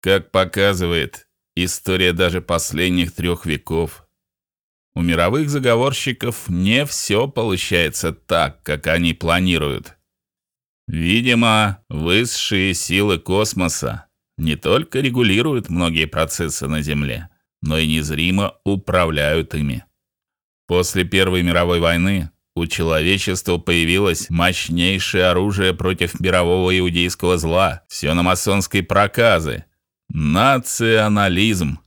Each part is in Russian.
Как показывает история даже последних трех веков, у мировых заговорщиков не все получается так, как они планируют. Видимо, высшие силы космоса не только регулируют многие процессы на Земле, но и незримо управляют ими. После Первой мировой войны у человечества появилось мощнейшее оружие против мирового иудейского зла, все на масонской проказы национализм.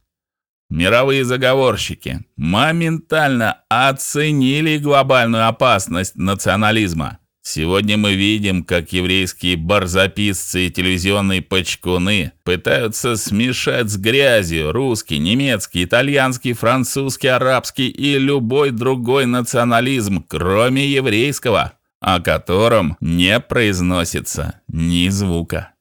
Мировые заговорщики моментально оценили глобальную опасность национализма Сегодня мы видим, как еврейские барзаписцы и телевизионные почкуны пытаются смешать с грязью русский, немецкий, итальянский, французский, арабский и любой другой национализм, кроме еврейского, о котором не произносится ни звука.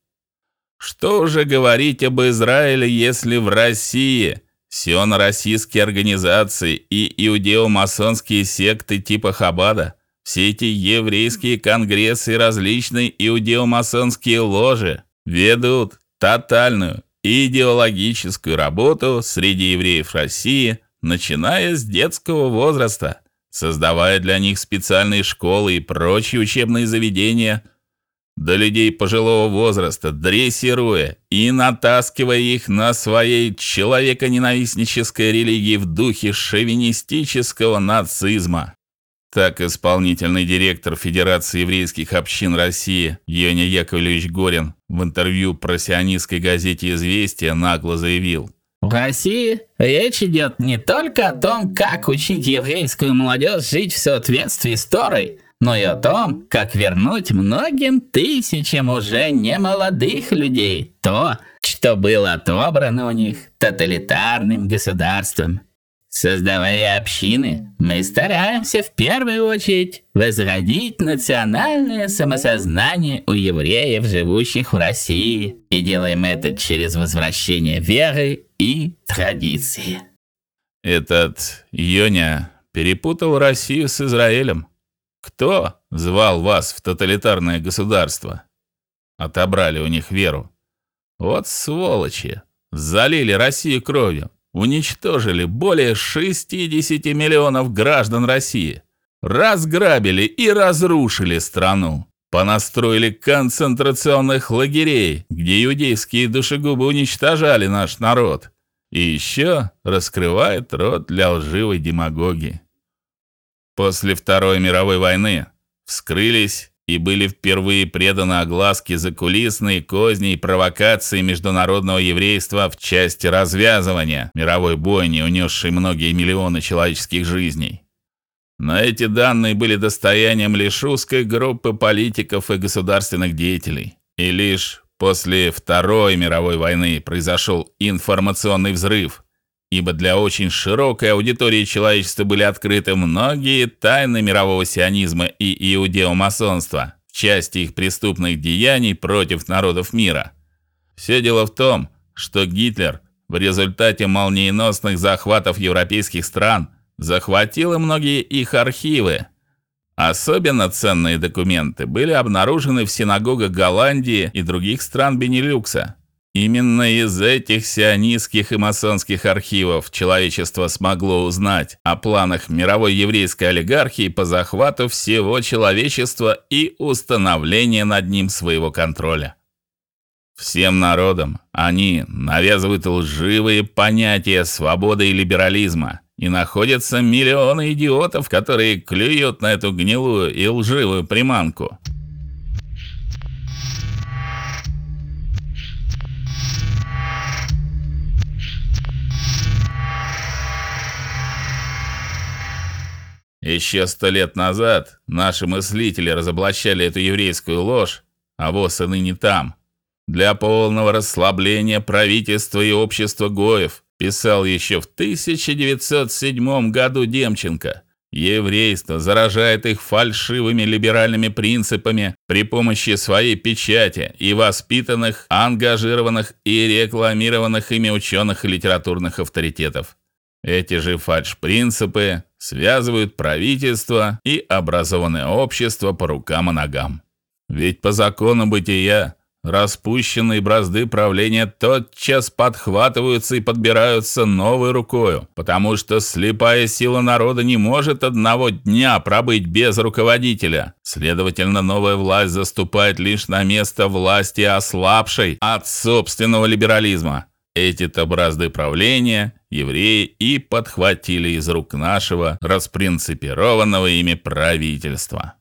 Что уже говорить об Израиле, если в России сионо-российские организации и иудео-масонские секты типа Хабада – все эти еврейские конгрессы и различные иудео-масонские ложи ведут тотальную идеологическую работу среди евреев России, начиная с детского возраста, создавая для них специальные школы и прочие учебные заведения, до людей пожилого возраста, дрессируя и натаскивая их на своей человеконенавистнической религии в духе шовинистического нацизма. Так исполнительный директор Федерации еврейских общин России Еня Яковлевич Горин в интервью про сионистской газете Известия нагло заявил: в России речь идет не только о том, как учить еврейскую молодежь жить в соответствии с Торой, но и о том, как вернуть многим тысячам уже немолодых людей то, что было отобрано у них тоталитарным государством. Создавая общины, мы стараемся в первую очередь возродить национальное самосознание у евреев, живущих в России, и делаем это через возвращение веры и традиции. Этот Йоня перепутал Россию с Израилем. Кто звал вас в тоталитарное государство? Отобрали у них веру. Вот сволочи, залили Россию кровью уничтожили более 60 миллионов граждан России, разграбили и разрушили страну, понастроили концентрационных лагерей, где иудейские душегубы уничтожали наш народ, и еще раскрывает рот для лживой демагогии. После Второй мировой войны вскрылись и были впервые преданы огласке закулисные козни и провокации международного еврейства в части развязывания мировой бойни, унесшей многие миллионы человеческих жизней. Но эти данные были достоянием лишь узкой группы политиков и государственных деятелей. И лишь после Второй мировой войны произошел информационный взрыв, ибо для очень широкой аудитории человечества были открыты многие тайны мирового сионизма и иудеомасонства в части их преступных деяний против народов мира. Все дело в том, что Гитлер в результате молниеносных захватов европейских стран захватил и многие их архивы. Особенно ценные документы были обнаружены в синагогах Голландии и других стран Бенилюкса. Именно из этих сионистских и масонских архивов человечество смогло узнать о планах мировой еврейской олигархии по захвату всего человечества и установлению над ним своего контроля. Всем народам они навязывают лживые понятия свободы и либерализма, и находятся миллионы идиотов, которые клюют на эту гнилую и лживую приманку. Еще сто лет назад наши мыслители разоблачали эту еврейскую ложь, а вот и ныне там. Для полного расслабления правительства и общества гоев, писал еще в 1907 году Демченко. Еврейство заражает их фальшивыми либеральными принципами при помощи своей печати и воспитанных, ангажированных и рекламированных ими ученых и литературных авторитетов. Эти же фальш-принципы связывают правительство и образованное общество по рукам и ногам. Ведь по закону бытия распущенные бразды правления тотчас подхватываются и подбираются новой рукой, потому что слепая сила народа не может одного дня пробыть без руководителя. Следовательно, новая власть заступает лишь на место власти ослабшей от собственного либерализма. Эти-то бразды правления евреи и подхватили из рук нашего распринципированного ими правительства.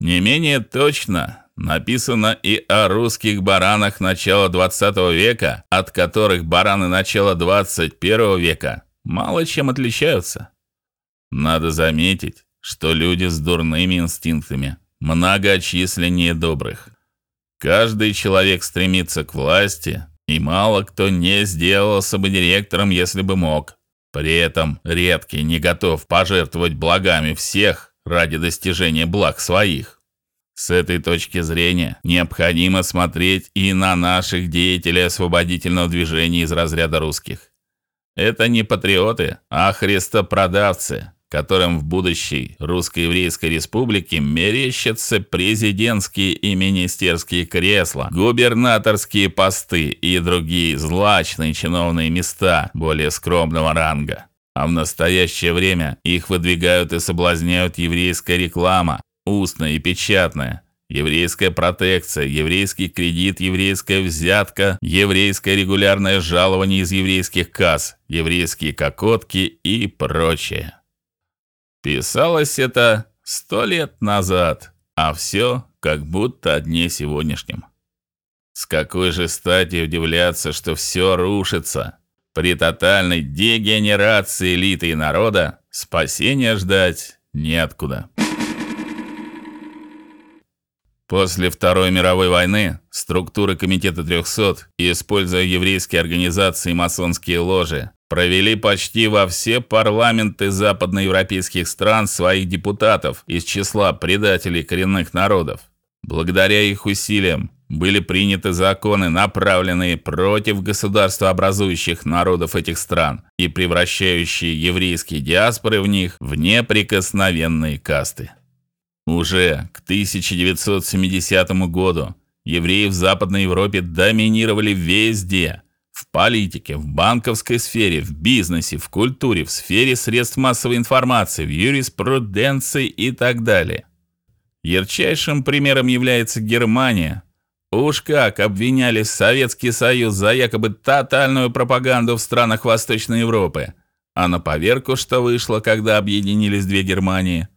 Не менее точно Написано и о русских баранах начала 20 века, от которых бараны начала 21 века мало чем отличаются. Надо заметить, что люди с дурными инстинктами многочисленнее добрых. Каждый человек стремится к власти, и мало кто не сделался бы директором, если бы мог. При этом редкий не готов пожертвовать благами всех ради достижения благ своих. С этой точки зрения необходимо смотреть и на наших деятелей освободительного движения из разряда русских. Это не патриоты, а христопродавцы, которым в будущей русско-еврейской республике мерещатся президентские и министерские кресла, губернаторские посты и другие злачные чиновные места более скромного ранга. А в настоящее время их выдвигают и соблазняют еврейская реклама, устная и печатная, еврейская протекция, еврейский кредит, еврейская взятка, еврейское регулярное жалование из еврейских касс, еврейские кокотки и прочее. Писалось это сто лет назад, а все как будто о дне сегодняшнем. С какой же стати удивляться, что все рушится? При тотальной дегенерации элиты и народа спасения ждать неоткуда. После Второй мировой войны структуры комитета 300, используя еврейские организации и масонские ложи, провели почти во все парламенты западноевропейских стран своих депутатов из числа предателей коренных народов. Благодаря их усилиям были приняты законы, направленные против государствообразующих народов этих стран и превращающие еврейские диаспоры в них в неприкосновенные касты. Уже к 1970 году евреи в Западной Европе доминировали везде: в политике, в банковской сфере, в бизнесе, в культуре, в сфере средств массовой информации, в юриспруденции и так далее. Ярчайшим примером является Германия. Уж как обвиняли Советский Союз за якобы тотальную пропаганду в странах Восточной Европы. А на поверку что вышло, когда объединились две Германии –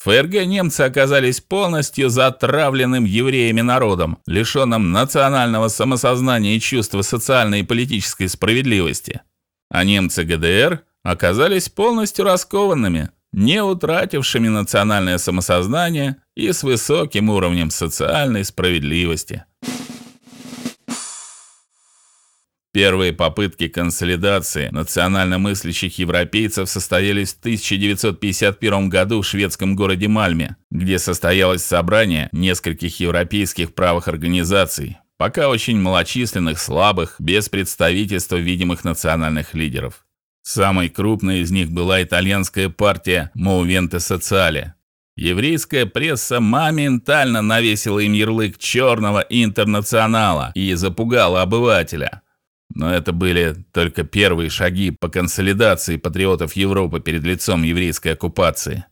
ФРГ немцы оказались полностью затравленным евреями народом, лишенным национального самосознания и чувства социальной и политической справедливости. А немцы ГДР оказались полностью раскованными, не утратившими национальное самосознание и с высоким уровнем социальной справедливости. Первые попытки консолидации национально мыслящих европейцев состоялись в 1951 году в шведском городе Мальме, где состоялось собрание нескольких европейских правых организаций, пока очень малочисленных, слабых, без представительства видимых национальных лидеров. Самой крупной из них была итальянская партия Movimento Sociale. Еврейская пресса моментально навесила им ярлык черного интернационала и запугала обывателя. Но это были только первые шаги по консолидации патриотов Европы перед лицом еврейской оккупации.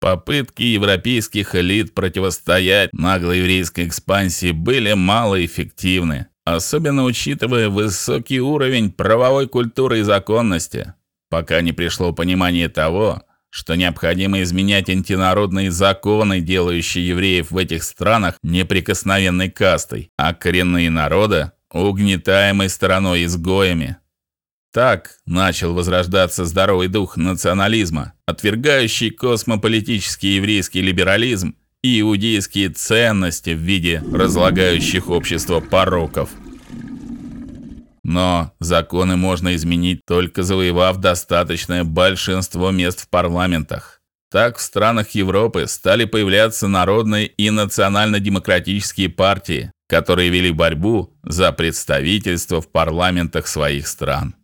Попытки европейских элит противостоять наглой еврейской экспансии были малоэффективны, особенно учитывая высокий уровень правовой культуры и законности, пока не пришло понимание того, что необходимо изменять антинародные законы, делающие евреев в этих странах неприкосновенной кастой, а коренные народы угнетаемой стороной изгоями. Так начал возрождаться здоровый дух национализма, отвергающий космополитический еврейский либерализм и иудейские ценности в виде разлагающих общество пороков. Но законы можно изменить только завоевав достаточное большинство мест в парламентах. Так в странах Европы стали появляться народные и национально-демократические партии, которые вели борьбу за представительство в парламентах своих стран.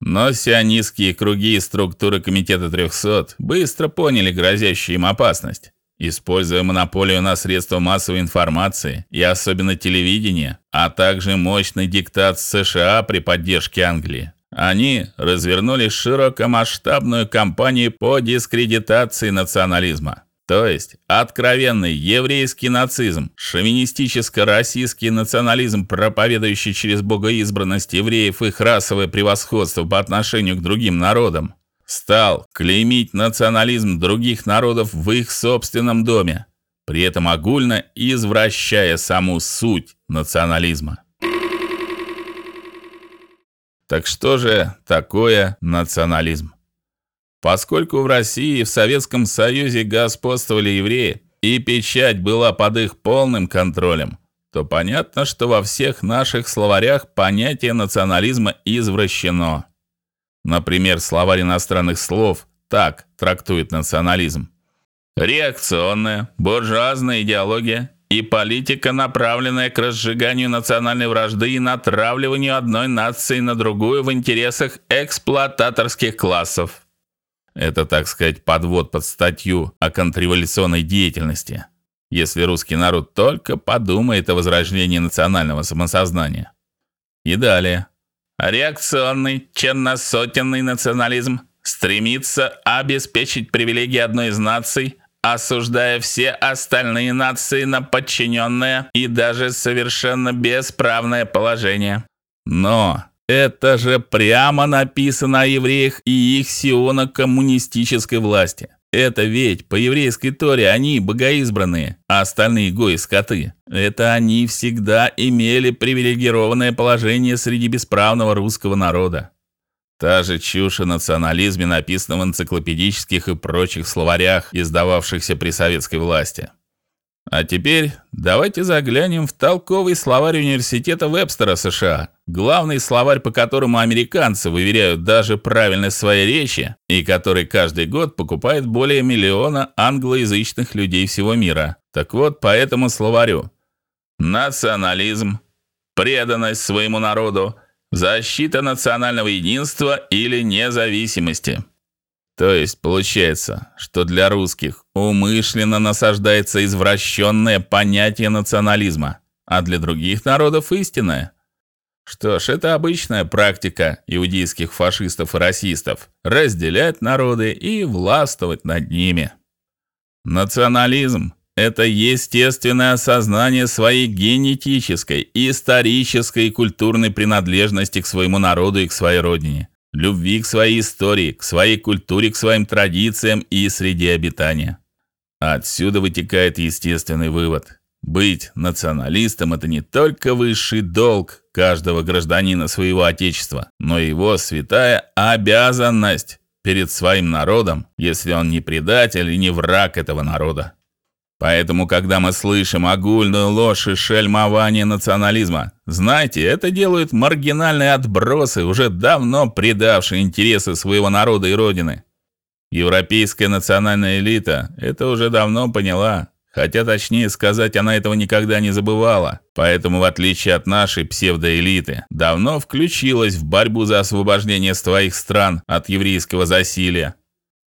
Но сионистские круги и структуры комитета 300 быстро поняли грозящую им опасность используя монополию на средства массовой информации и особенно телевидение, а также мощный диктат США при поддержке Англии. Они развернули широкомасштабную кампанию по дискредитации национализма. То есть откровенный еврейский нацизм, шовинистическо-российский национализм, проповедующий через богоизбранность евреев их расовое превосходство по отношению к другим народам, стал клеймить национализм других народов в их собственном доме, при этом огульно извращая саму суть национализма. Так что же такое национализм? Поскольку в России и в Советском Союзе господствовали евреи, и печать была под их полным контролем, то понятно, что во всех наших словарях понятие национализма извращено. Например, словарь иностранных слов так трактует национализм: реакционная, буржуазная идеология и политика, направленная к разжиганию национальной вражды и натравливанию одной нации на другую в интересах эксплуататорских классов. Это, так сказать, подвод под статью о контрреволюционной деятельности. Если русский народ только подумает о возрождении национального самосознания. И далее. Реакционный, черносотенный национализм стремится обеспечить привилегии одной из наций, осуждая все остальные нации на подчиненное и даже совершенно бесправное положение. Но это же прямо написано о евреях и их сионо-коммунистической власти. Это ведь по еврейской торе они богоизбранные, а остальные гои скоты. Это они всегда имели привилегированное положение среди бесправного русского народа. Та же чушь о национализме написана в энциклопедических и прочих словарях, издававшихся при советской власти. А теперь давайте заглянем в толковый словарь университета Вебстера США, главный словарь, по которому американцы выверяют даже правильность своей речи и который каждый год покупает более миллиона англоязычных людей всего мира. Так вот, по этому словарю национализм, преданность своему народу, защита национального единства или независимости. То есть получается, что для русских умышленно насаждается извращенное понятие национализма, а для других народов истинное. Что ж, это обычная практика иудейских фашистов и расистов разделять народы и властвовать над ними. Национализм это естественное осознание своей генетической, исторической и культурной принадлежности к своему народу и к своей родине любви к своей истории, к своей культуре, к своим традициям и среде обитания. Отсюда вытекает естественный вывод: быть националистом это не только высший долг каждого гражданина своего отечества, но и его святая обязанность перед своим народом, если он не предатель и не враг этого народа. Поэтому, когда мы слышим огульную ложь и шельмование национализма, знайте, это делают маргинальные отбросы, уже давно предавшие интересы своего народа и родины. Европейская национальная элита это уже давно поняла, хотя точнее сказать, она этого никогда не забывала. Поэтому, в отличие от нашей псевдоэлиты, давно включилась в борьбу за освобождение своих стран от еврейского засилия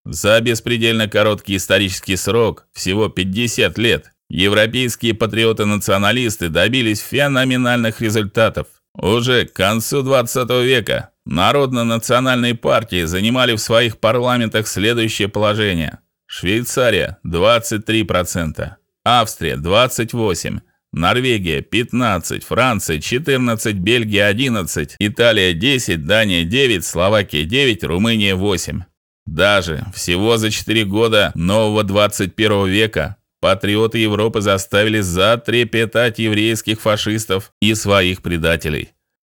за беспредельно короткий исторический срок, всего 50 лет, европейские патриоты-националисты добились феноменальных результатов. Уже к концу 20 века народно-национальные партии занимали в своих парламентах следующее положение: Швейцария 23%, Австрия 28%, Норвегия 15, Франция 14, Бельгия 11, Италия 10, Дания 9, Словакия 9, Румыния 8. Даже всего за 4 года нового 21 века патриоты Европы заставили затрепетать еврейских фашистов и своих предателей.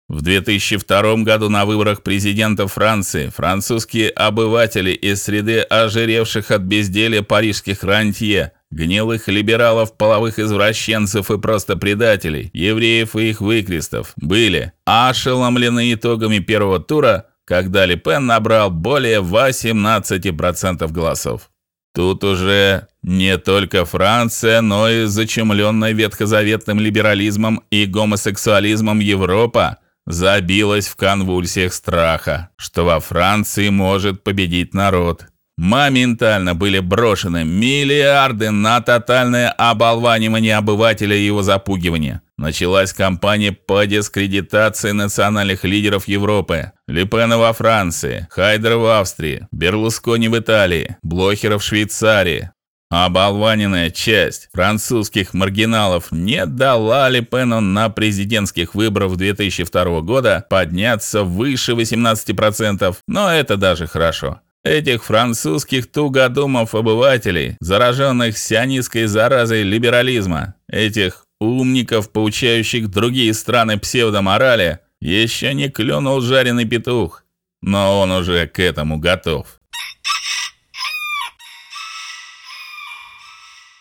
В 2002 году на выборах президента Франции французские обыватели из среды ожиревших от безделья парижских рантье, гнилых либералов, половых извращенцев и просто предателей, евреев и их выкрестов были ошеломлены итогами первого тура когда Ли Пен набрал более 18% голосов. Тут уже не только Франция, но и зачумленная ветхозаветным либерализмом и гомосексуализмом Европа забилась в конвульсиях страха, что во Франции может победить народ. моментально были брошены миллиарды на тотальное оболванивание обывателя и его запугивание. Началась кампания по дискредитации национальных лидеров Европы. Лепена во Франции, Хайдер в Австрии, Берлускони в Италии, Блохер в Швейцарии, Оболваненная часть французских маргиналов не дала Лепену на президентских выборах 2002 года подняться выше 18%, но это даже хорошо. Этих французских тугодумов обывателей, зараженных сионистской заразой либерализма, этих умников, поучающих другие страны псевдоморали, еще не клюнул жареный петух, но он уже к этому готов.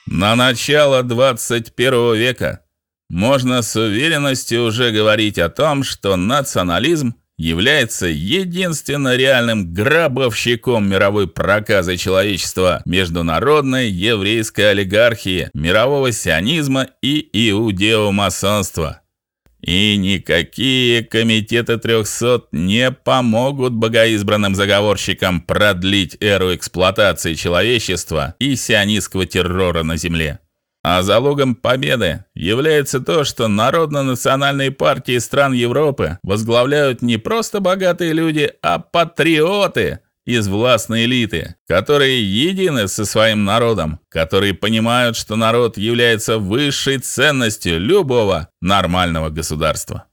На начало 21 века можно с уверенностью уже говорить о том, что национализм является единственно реальным грабовщиком мировой проказы человечества, международной еврейской олигархии, мирового сионизма и иудеомасонства. И никакие комитеты 300 не помогут богоизбранным заговорщикам продлить эру эксплуатации человечества и сионистского террора на земле. А залогом победы является то, что народно-национальные партии стран Европы возглавляют не просто богатые люди, а патриоты, из властной элиты, которые едины со своим народом, которые понимают, что народ является высшей ценностью любого нормального государства.